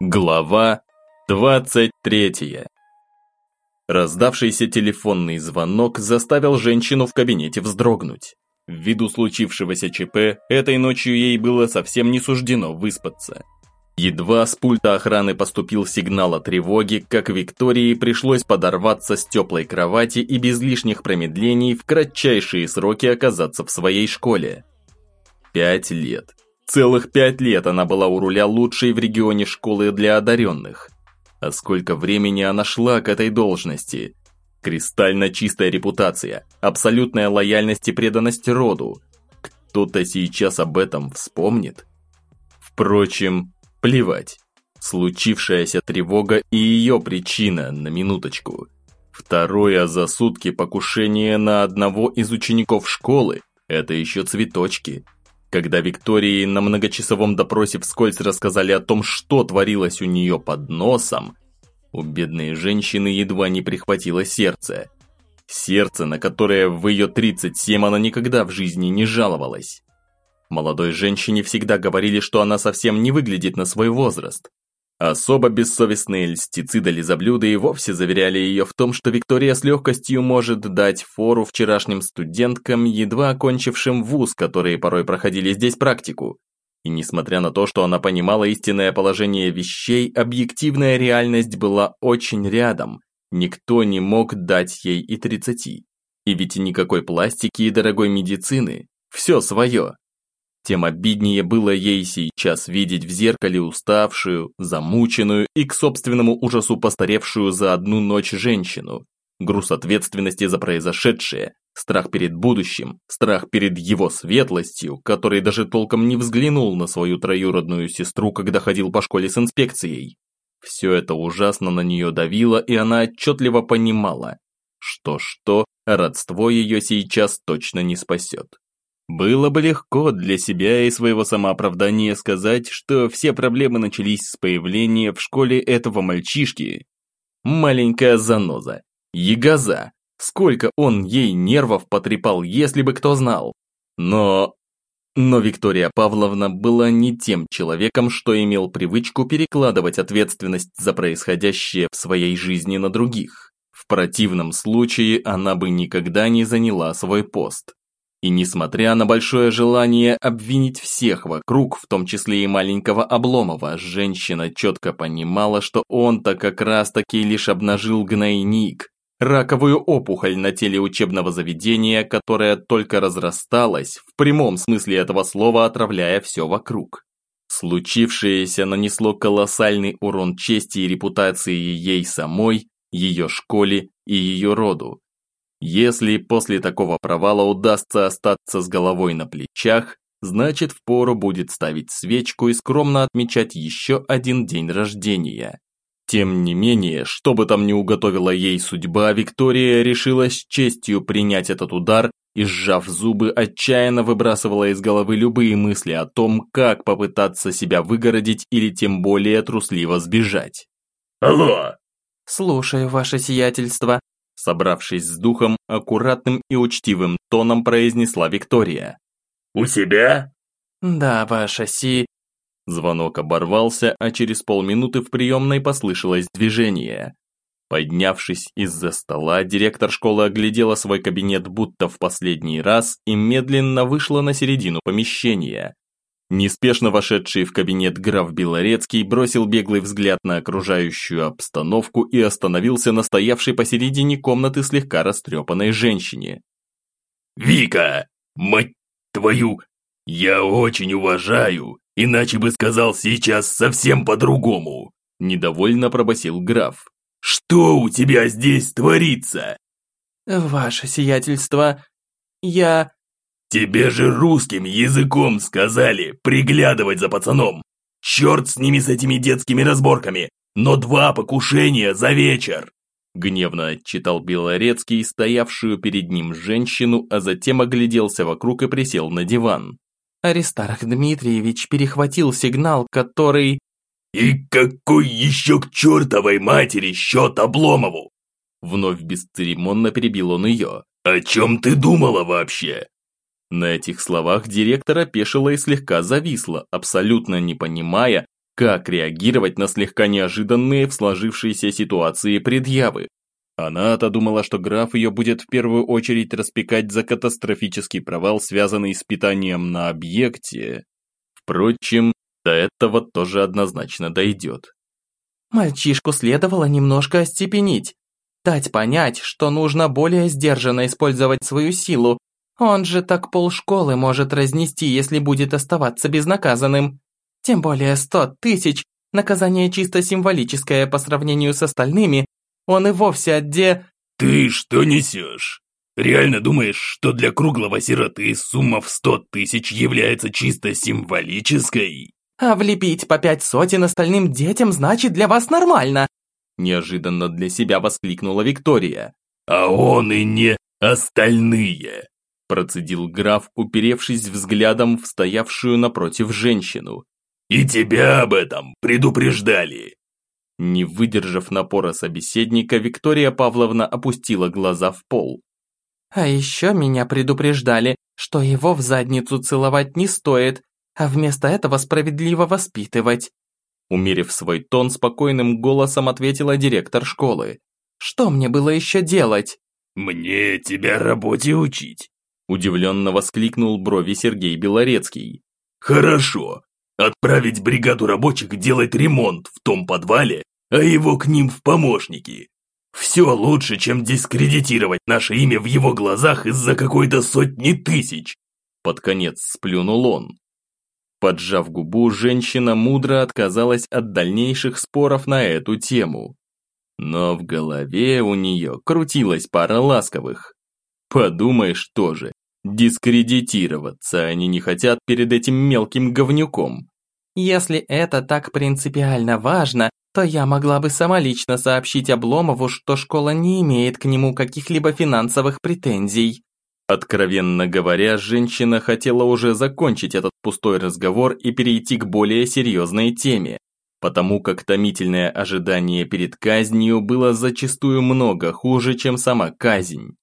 Глава 23 Раздавшийся телефонный звонок заставил женщину в кабинете вздрогнуть. Ввиду случившегося ЧП, этой ночью ей было совсем не суждено выспаться. Едва с пульта охраны поступил сигнал о тревоге, как Виктории пришлось подорваться с теплой кровати и без лишних промедлений в кратчайшие сроки оказаться в своей школе. Пять лет. Целых пять лет она была у руля лучшей в регионе школы для одаренных. А сколько времени она шла к этой должности? Кристально чистая репутация, абсолютная лояльность и преданность роду. Кто-то сейчас об этом вспомнит? Впрочем, Плевать. Случившаяся тревога и ее причина, на минуточку. Второе за сутки покушение на одного из учеников школы – это еще цветочки. Когда Виктории на многочасовом допросе вскользь рассказали о том, что творилось у нее под носом, у бедной женщины едва не прихватило сердце. Сердце, на которое в ее 37 она никогда в жизни не жаловалась. Молодой женщине всегда говорили, что она совсем не выглядит на свой возраст. Особо бессовестные льстецы да лизоблюды и вовсе заверяли ее в том, что Виктория с легкостью может дать фору вчерашним студенткам, едва окончившим вуз, которые порой проходили здесь практику. И несмотря на то, что она понимала истинное положение вещей, объективная реальность была очень рядом. Никто не мог дать ей и тридцати. И ведь никакой пластики и дорогой медицины. Все свое тем обиднее было ей сейчас видеть в зеркале уставшую, замученную и к собственному ужасу постаревшую за одну ночь женщину. Груз ответственности за произошедшее, страх перед будущим, страх перед его светлостью, который даже толком не взглянул на свою троюродную сестру, когда ходил по школе с инспекцией. Все это ужасно на нее давило, и она отчетливо понимала, что-что, родство ее сейчас точно не спасет. Было бы легко для себя и своего самооправдания сказать, что все проблемы начались с появления в школе этого мальчишки. Маленькая заноза. Ягоза. Сколько он ей нервов потрепал, если бы кто знал. Но... Но Виктория Павловна была не тем человеком, что имел привычку перекладывать ответственность за происходящее в своей жизни на других. В противном случае она бы никогда не заняла свой пост. И несмотря на большое желание обвинить всех вокруг, в том числе и маленького Обломова, женщина четко понимала, что он-то как раз-таки лишь обнажил гнойник, раковую опухоль на теле учебного заведения, которая только разрасталась, в прямом смысле этого слова отравляя все вокруг. Случившееся нанесло колоссальный урон чести и репутации ей самой, ее школе и ее роду, если после такого провала удастся остаться с головой на плечах, значит впору будет ставить свечку и скромно отмечать еще один день рождения. Тем не менее, что бы там ни уготовила ей судьба, Виктория решила с честью принять этот удар и, сжав зубы, отчаянно выбрасывала из головы любые мысли о том, как попытаться себя выгородить или тем более трусливо сбежать. «Алло!» «Слушаю, ваше сиятельство», Собравшись с духом, аккуратным и учтивым тоном произнесла Виктория. «У себя?» «Да, ваша си...» Звонок оборвался, а через полминуты в приемной послышалось движение. Поднявшись из-за стола, директор школы оглядела свой кабинет будто в последний раз и медленно вышла на середину помещения. Неспешно вошедший в кабинет граф Белорецкий бросил беглый взгляд на окружающую обстановку и остановился на стоявшей посередине комнаты слегка растрепанной женщине. «Вика! Мать твою! Я очень уважаю, иначе бы сказал сейчас совсем по-другому!» Недовольно пробасил граф. «Что у тебя здесь творится?» «Ваше сиятельство, я...» «Тебе же русским языком сказали приглядывать за пацаном! Черт с ними с этими детскими разборками, но два покушения за вечер!» Гневно отчитал Белорецкий стоявшую перед ним женщину, а затем огляделся вокруг и присел на диван. Аристарх Дмитриевич перехватил сигнал, который... «И какой еще к чертовой матери счет Обломову?» Вновь бесцеремонно перебил он ее. «О чем ты думала вообще? На этих словах директор опешила и слегка зависла, абсолютно не понимая, как реагировать на слегка неожиданные в сложившейся ситуации предъявы. Она-то думала, что граф ее будет в первую очередь распекать за катастрофический провал, связанный с питанием на объекте. Впрочем, до этого тоже однозначно дойдет. Мальчишку следовало немножко остепенить. Дать понять, что нужно более сдержанно использовать свою силу. Он же так полшколы может разнести, если будет оставаться безнаказанным. Тем более сто тысяч – наказание чисто символическое по сравнению с остальными. Он и вовсе отде... «Ты что несешь? Реально думаешь, что для круглого сироты сумма в сто тысяч является чисто символической?» А влепить по пять сотен остальным детям значит для вас нормально. Неожиданно для себя воскликнула Виктория. А он и не остальные. Процедил граф, уперевшись взглядом в стоявшую напротив женщину. И тебя об этом предупреждали. Не выдержав напора собеседника, Виктория Павловна опустила глаза в пол. А еще меня предупреждали, что его в задницу целовать не стоит, а вместо этого справедливо воспитывать. Умерив свой тон, спокойным голосом ответила директор школы. «Что мне было еще делать?» «Мне тебя работе учить», удивленно воскликнул брови Сергей Белорецкий. «Хорошо. Отправить бригаду рабочих делать ремонт в том подвале, а его к ним в помощники. Все лучше, чем дискредитировать наше имя в его глазах из-за какой-то сотни тысяч». Под конец сплюнул он. Поджав губу, женщина мудро отказалась от дальнейших споров на эту тему. Но в голове у нее крутилась пара ласковых. Подумаешь тоже, дискредитироваться они не хотят перед этим мелким говнюком. Если это так принципиально важно, то я могла бы сама лично сообщить Обломову, что школа не имеет к нему каких-либо финансовых претензий. Откровенно говоря, женщина хотела уже закончить этот пустой разговор и перейти к более серьезной теме, потому как томительное ожидание перед казнью было зачастую много хуже, чем сама казнь.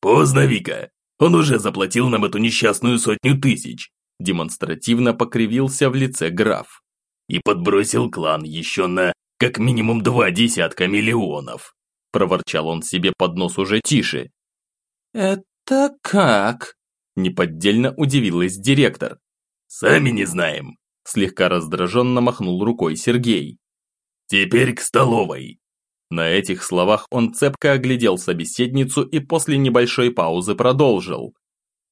«Поздно, Вика. Он уже заплатил нам эту несчастную сотню тысяч», демонстративно покривился в лице граф. «И подбросил клан еще на как минимум два десятка миллионов», проворчал он себе под нос уже тише. «Это «Так как?» – неподдельно удивилась директор. «Сами не знаем», – слегка раздраженно махнул рукой Сергей. «Теперь к столовой». На этих словах он цепко оглядел собеседницу и после небольшой паузы продолжил.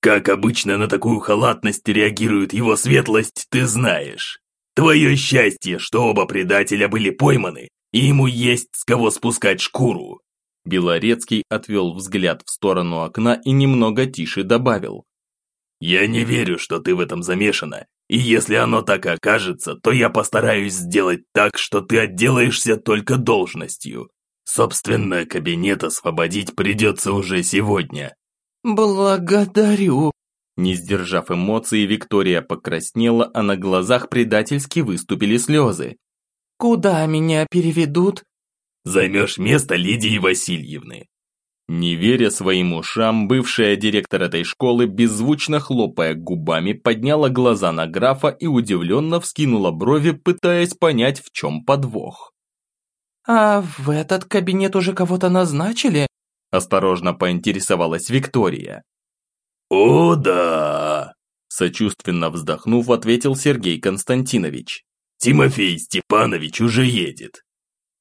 «Как обычно на такую халатность реагирует его светлость, ты знаешь. Твое счастье, что оба предателя были пойманы, и ему есть с кого спускать шкуру. Белорецкий отвел взгляд в сторону окна и немного тише добавил. «Я не верю, что ты в этом замешана, и если оно так и окажется, то я постараюсь сделать так, что ты отделаешься только должностью. Собственно, кабинет освободить придется уже сегодня». «Благодарю». Не сдержав эмоций, Виктория покраснела, а на глазах предательски выступили слезы. «Куда меня переведут?» займешь место Лидии Васильевны». Не веря своим ушам, бывшая директор этой школы, беззвучно хлопая губами, подняла глаза на графа и удивленно вскинула брови, пытаясь понять, в чем подвох. «А в этот кабинет уже кого-то назначили?» Осторожно поинтересовалась Виктория. «О, да!» Сочувственно вздохнув, ответил Сергей Константинович. «Тимофей Степанович уже едет.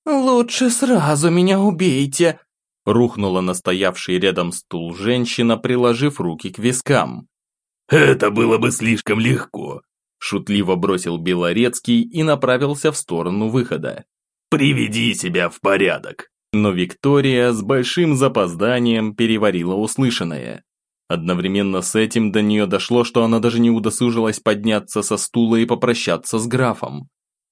«Лучше сразу меня убейте!» Рухнула настоявший рядом стул женщина, приложив руки к вискам. «Это было бы слишком легко!» Шутливо бросил Белорецкий и направился в сторону выхода. «Приведи себя в порядок!» Но Виктория с большим запозданием переварила услышанное. Одновременно с этим до нее дошло, что она даже не удосужилась подняться со стула и попрощаться с графом.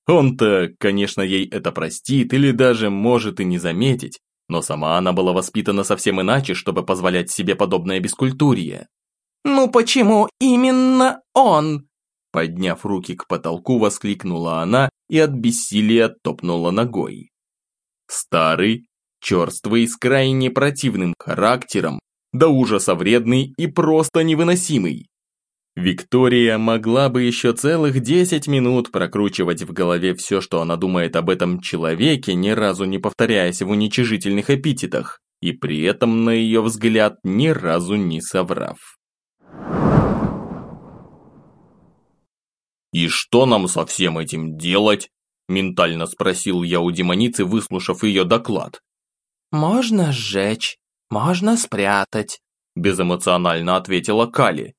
Он-то, конечно, ей это простит или даже может и не заметить, но сама она была воспитана совсем иначе, чтобы позволять себе подобное бескультурье. «Ну почему именно он?» Подняв руки к потолку, воскликнула она и от бессилия топнула ногой. Старый, черствый, с крайне противным характером, до ужаса вредный и просто невыносимый. Виктория могла бы еще целых 10 минут прокручивать в голове все, что она думает об этом человеке, ни разу не повторяясь в уничижительных эпитетах, и при этом, на ее взгляд, ни разу не соврав. «И что нам со всем этим делать?» – ментально спросил я у демоницы, выслушав ее доклад. «Можно сжечь, можно спрятать», – безэмоционально ответила Кали.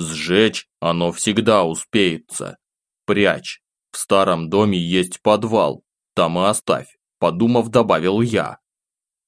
Сжечь оно всегда успеется. Прячь. В старом доме есть подвал. Там и оставь. Подумав, добавил я.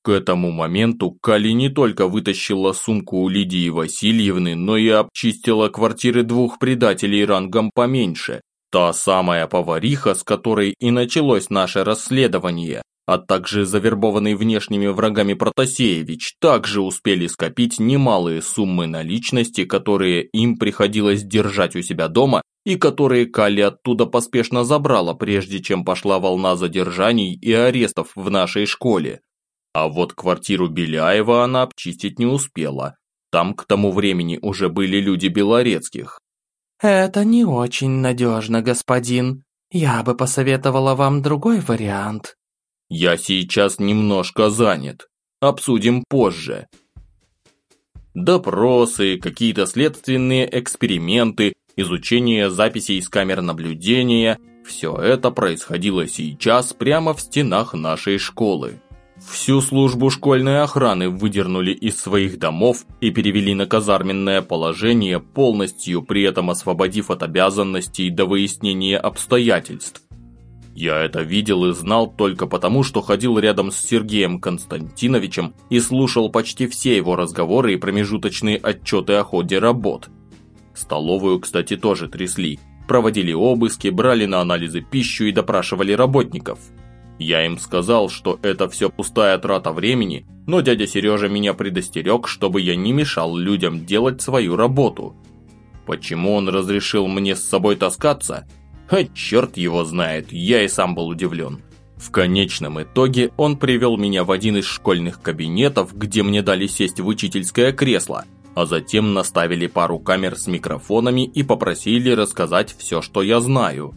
К этому моменту Кали не только вытащила сумку у Лидии Васильевны, но и обчистила квартиры двух предателей рангом поменьше. Та самая повариха, с которой и началось наше расследование, а также завербованный внешними врагами Протасеевич, также успели скопить немалые суммы наличности, которые им приходилось держать у себя дома и которые Калли оттуда поспешно забрала, прежде чем пошла волна задержаний и арестов в нашей школе. А вот квартиру Беляева она обчистить не успела. Там к тому времени уже были люди Белорецких. «Это не очень надежно, господин. Я бы посоветовала вам другой вариант», я сейчас немножко занят. Обсудим позже. Допросы, какие-то следственные эксперименты, изучение записей с камер наблюдения – все это происходило сейчас прямо в стенах нашей школы. Всю службу школьной охраны выдернули из своих домов и перевели на казарменное положение, полностью при этом освободив от обязанностей до выяснения обстоятельств. Я это видел и знал только потому, что ходил рядом с Сергеем Константиновичем и слушал почти все его разговоры и промежуточные отчеты о ходе работ. Столовую, кстати, тоже трясли. Проводили обыски, брали на анализы пищу и допрашивали работников. Я им сказал, что это все пустая трата времени, но дядя Сережа меня предостерег, чтобы я не мешал людям делать свою работу. Почему он разрешил мне с собой таскаться – а черт его знает, я и сам был удивлен. В конечном итоге он привел меня в один из школьных кабинетов, где мне дали сесть в учительское кресло, а затем наставили пару камер с микрофонами и попросили рассказать все, что я знаю.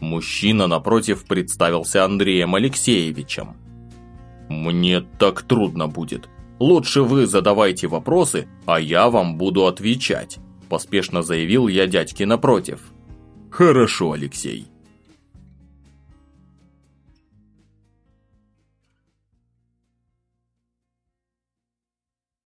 Мужчина напротив представился Андреем Алексеевичем. «Мне так трудно будет. Лучше вы задавайте вопросы, а я вам буду отвечать», поспешно заявил я дядьке напротив. Хорошо, Алексей.